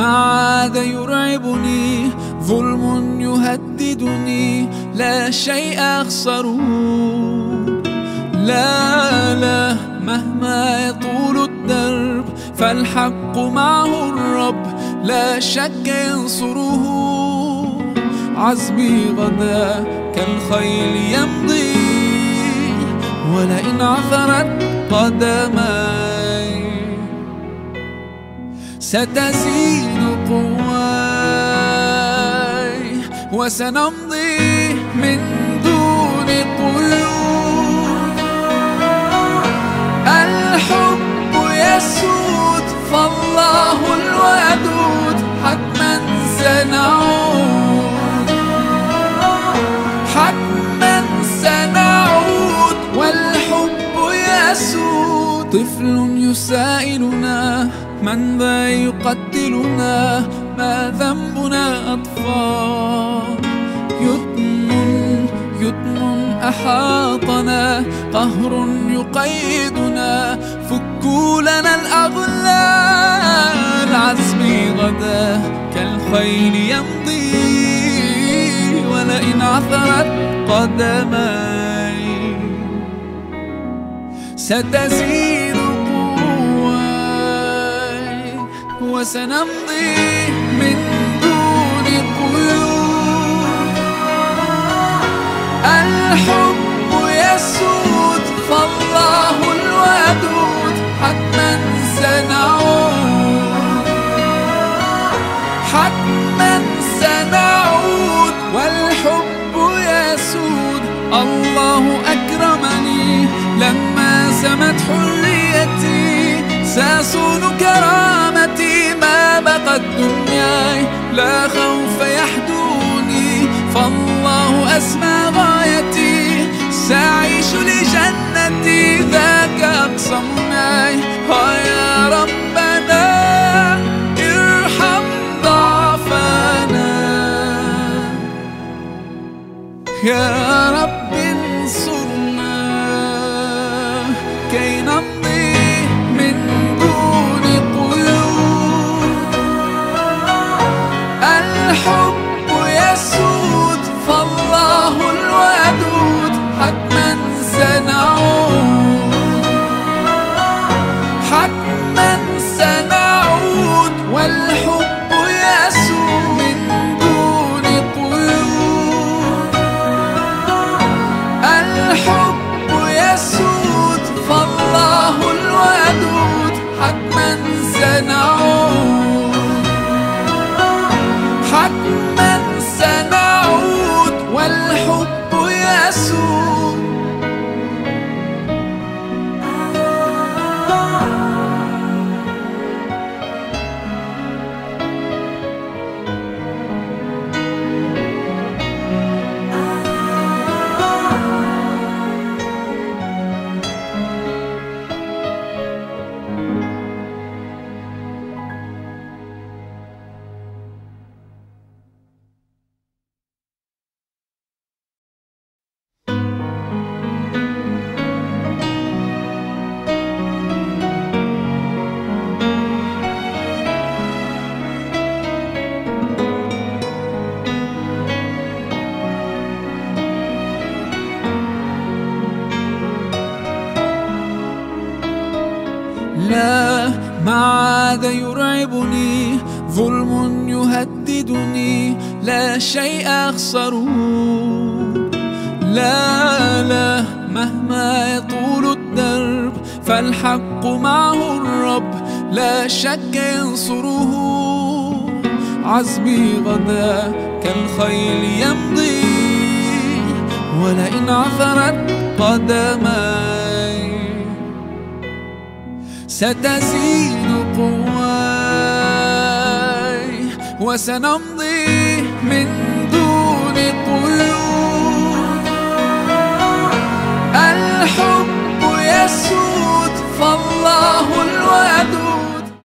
عاد يرعبني ظلم يهددني لا شيء أخسره لا لا مهما يطول الدرب فالحق معه الرب لا شك ينصره. عزمي غدا كالخيل يمضي ولئن عثرت قدماي ستزيد قواي وسنمضي من دون قيود الحب يسود فالله الودود حتما سنعود. حتما سنعود والحب يسود. طفل يسائلنا من ذا يقتلنا ما ذنبنا أطفال. يتم يتم أحاطنا قهر يقيدنا. فكوا لنا الأغلال عزمي غدا كالخيل يمضي. ولئن عثرت قدماي ستزيد وسنمضي من دون قيود. الحب يسود فالله الودود حتما سنعود حتما سنعود والحب يسود. الله أكرمني لما سمت حريتي. سأصون كرامتي يا رب انصرنا كي نمضي من دون قيود. الحب عاد يرعبني ظلم يهددني لا شيء أخسره لا لا مهما يطول الدرب فالحق معه الرب لا شك ينصره. عزمي غدا كالخيل يمضي ولئن عثرت قدماي ستزيد قواي وسنمضي من